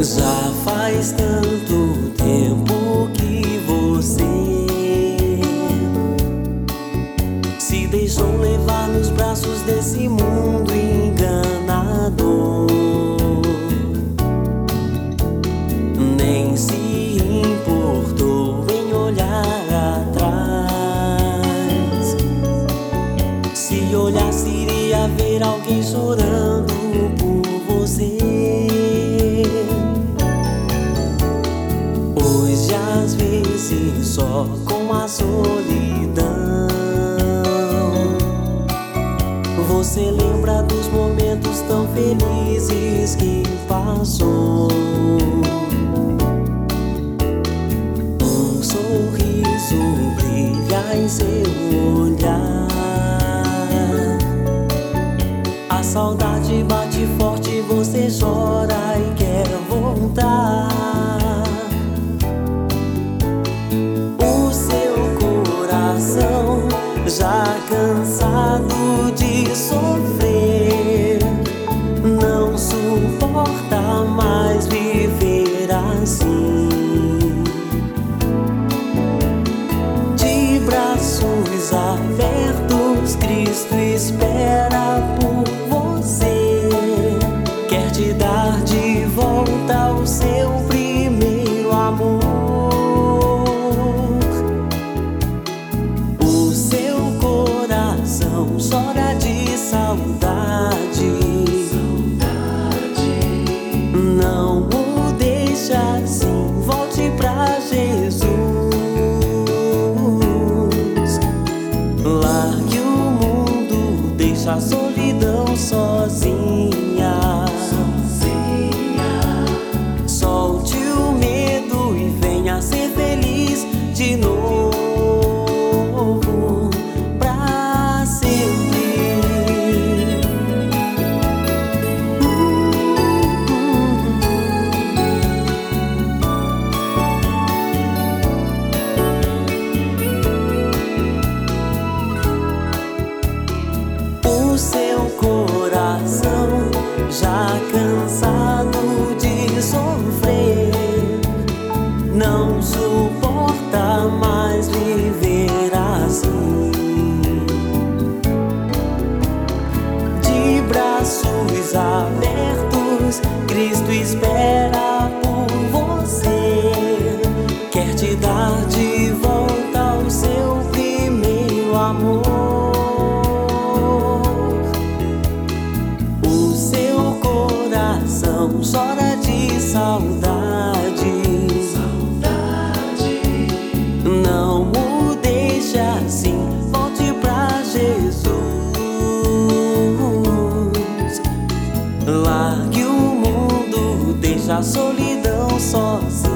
Já faz tanto tempo que você se deixou levar nos braços desse mundo enganador. Nem se importou em olhar atrás. Se olhasse, iria ver alguém chorando por você. Vezes, só com a solidão. Você lembra dos momentos tão felizes que passou. Um sorriso brilha em seu olhar. A saudade bate forte, você chora e quer voltar. Cansado de sofrer, não suporta mais viver assim. De braços abertos, Cristo espera por De solidão sozinha.